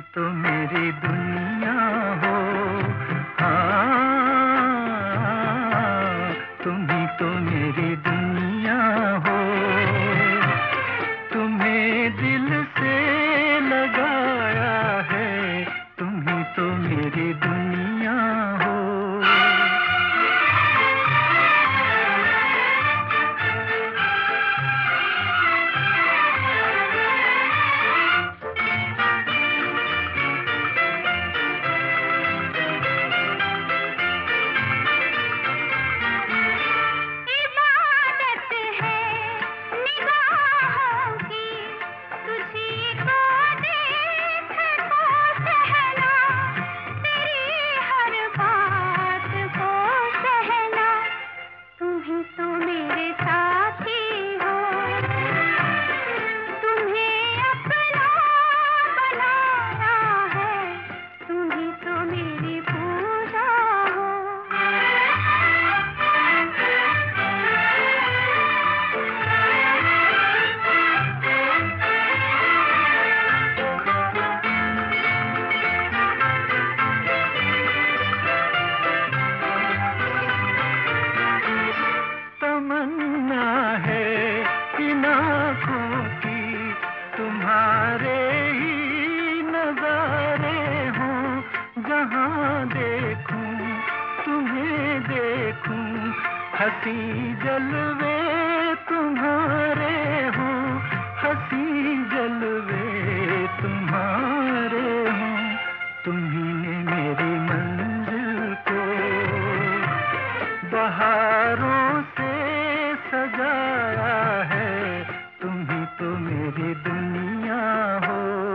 तो मेरी दुनिया हो। हाँ। नहीं तो मेरे हसी जलवे तुम्हारे हो, हसी जलवे तुम्हारे हो, तुम्हें मेरी मंजिल को बहारों से सजाया है, तुम्हें तो मेरी दुनिया हो।